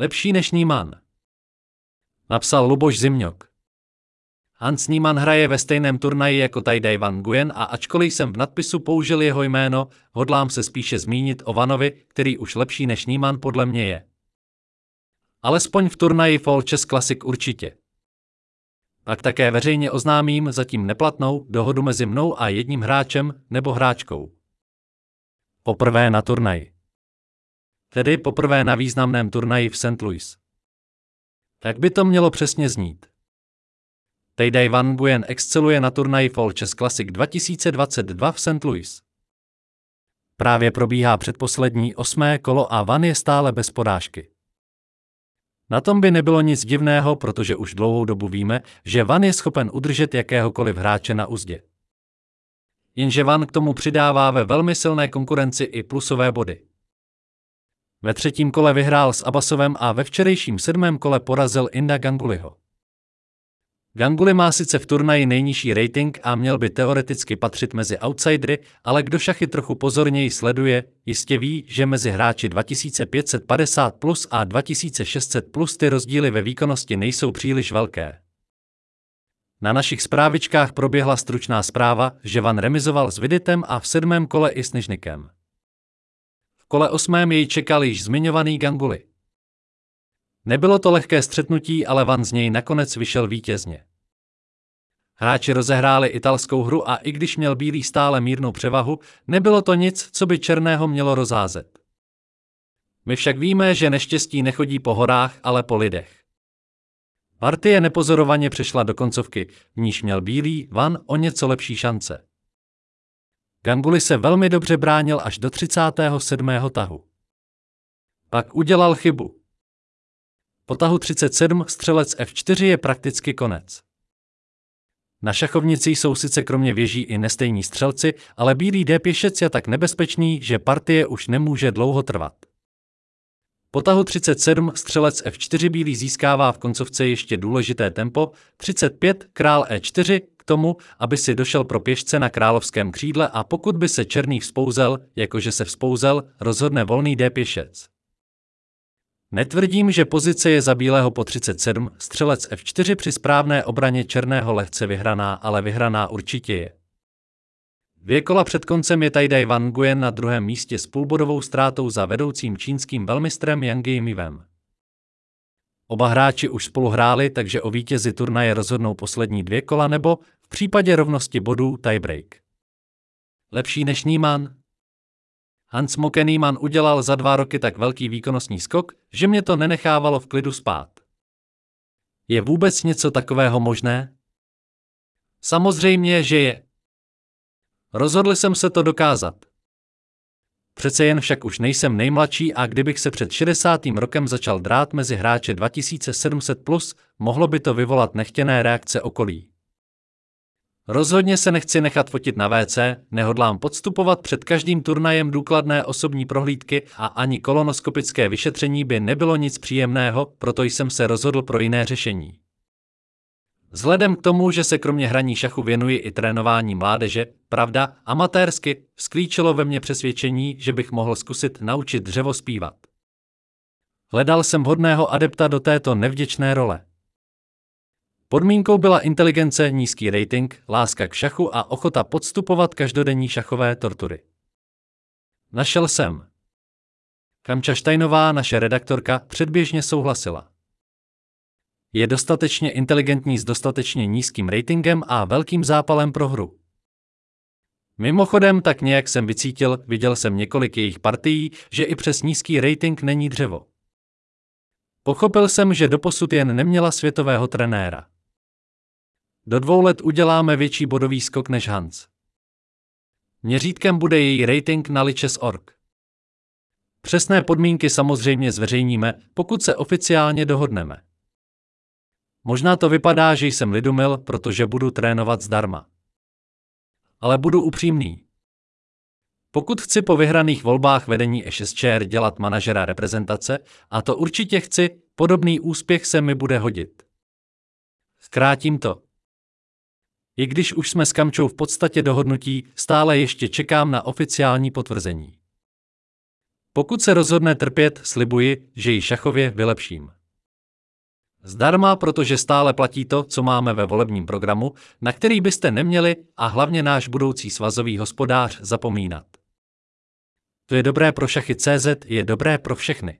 Lepší než Níman. Napsal Luboš Zimňok. Hans Niemann hraje ve stejném turnaji jako Tajdej Van Nguyen a ačkoliv jsem v nadpisu použil jeho jméno, hodlám se spíše zmínit o Vanovi, který už lepší než Niemann podle mě je. Alespoň v turnaji Fall Chess Classic určitě. Pak také veřejně oznámím zatím neplatnou dohodu mezi mnou a jedním hráčem nebo hráčkou. Poprvé na turnaji. Tedy poprvé na významném turnaji v St. Louis. Tak by to mělo přesně znít. Tejdej Van Buyen exceluje na turnaji Fall Chess Classic 2022 v St. Louis. Právě probíhá předposlední osmé kolo a Van je stále bez porážky. Na tom by nebylo nic divného, protože už dlouhou dobu víme, že Van je schopen udržet jakéhokoliv hráče na uzdě. Jenže Van k tomu přidává ve velmi silné konkurenci i plusové body. Ve třetím kole vyhrál s Abasovem a ve včerejším sedmém kole porazil Inda Ganguliho. Ganguly má sice v turnaji nejnižší rating a měl by teoreticky patřit mezi outsidery, ale kdo šachy trochu pozorněji sleduje, jistě ví, že mezi hráči 2550 plus a 2600 plus ty rozdíly ve výkonnosti nejsou příliš velké. Na našich zprávičkách proběhla stručná zpráva, že Van remizoval s Viditem a v sedmém kole i s Nižnikem. Kole osmém jej čekal již zmiňovaný Ganguly. Nebylo to lehké střetnutí, ale Van z něj nakonec vyšel vítězně. Hráči rozehráli italskou hru a i když měl bílý stále mírnou převahu, nebylo to nic, co by černého mělo rozházet. My však víme, že neštěstí nechodí po horách, ale po lidech. Partie nepozorovaně přešla do koncovky, v níž měl bílý Van o něco lepší šance. Ganguly se velmi dobře bránil až do 37. tahu. Pak udělal chybu. Po tahu 37 střelec F4 je prakticky konec. Na šachovnici jsou sice kromě věží i nestejní střelci, ale bílý D5 je tak nebezpečný, že partie už nemůže dlouho trvat. Po tahu 37 střelec F4 bílý získává v koncovce ještě důležité tempo, 35 král E4 k tomu, aby si došel pro pěšce na královském křídle a pokud by se černý vzpouzel, jakože se vzpouzel, rozhodne volný D5. Netvrdím, že pozice je za bílého po 37, střelec F4 při správné obraně černého lehce vyhraná, ale vyhraná určitě je. Dvě kola před koncem je Tajdej Van Nguyen na druhém místě s půlbodovou ztrátou za vedoucím čínským velmistrem Yang Yimivem. Oba hráči už spolu hráli, takže o vítězi turnaje rozhodnou poslední dvě kola nebo, případě rovnosti bodů, tiebreak. Lepší než Niemann? Hans Mokeníman udělal za dva roky tak velký výkonnostní skok, že mě to nenechávalo v klidu spát. Je vůbec něco takového možné? Samozřejmě, že je. Rozhodl jsem se to dokázat. Přece jen však už nejsem nejmladší a kdybych se před 60. rokem začal drát mezi hráče 2700+, plus, mohlo by to vyvolat nechtěné reakce okolí. Rozhodně se nechci nechat fotit na WC, nehodlám podstupovat před každým turnajem důkladné osobní prohlídky a ani kolonoskopické vyšetření by nebylo nic příjemného, proto jsem se rozhodl pro jiné řešení. Vzhledem k tomu, že se kromě hraní šachu věnuji i trénování mládeže, pravda, amatérsky, sklíčilo ve mně přesvědčení, že bych mohl zkusit naučit dřevo zpívat. Hledal jsem vhodného adepta do této nevděčné role. Podmínkou byla inteligence, nízký rating, láska k šachu a ochota podstupovat každodenní šachové tortury. Našel jsem. Kamča Štajnová, naše redaktorka, předběžně souhlasila. Je dostatečně inteligentní s dostatečně nízkým ratingem a velkým zápalem pro hru. Mimochodem, tak nějak jsem vycítil, viděl jsem několik jejich partií, že i přes nízký rating není dřevo. Pochopil jsem, že doposud jen neměla světového trenéra. Do dvou let uděláme větší bodový skok než Hans. Měřítkem bude její rating na Lichess.org. Přesné podmínky samozřejmě zveřejníme, pokud se oficiálně dohodneme. Možná to vypadá, že jsem lidumil, protože budu trénovat zdarma. Ale budu upřímný. Pokud chci po vyhraných volbách vedení E6 dělat manažera reprezentace, a to určitě chci, podobný úspěch se mi bude hodit. Zkrátím to. I když už jsme s Kamčou v podstatě dohodnutí, stále ještě čekám na oficiální potvrzení. Pokud se rozhodne trpět, slibuji, že ji šachově vylepším. Zdarma, protože stále platí to, co máme ve volebním programu, na který byste neměli a hlavně náš budoucí svazový hospodář zapomínat. To je dobré pro šachy CZ, je dobré pro všechny.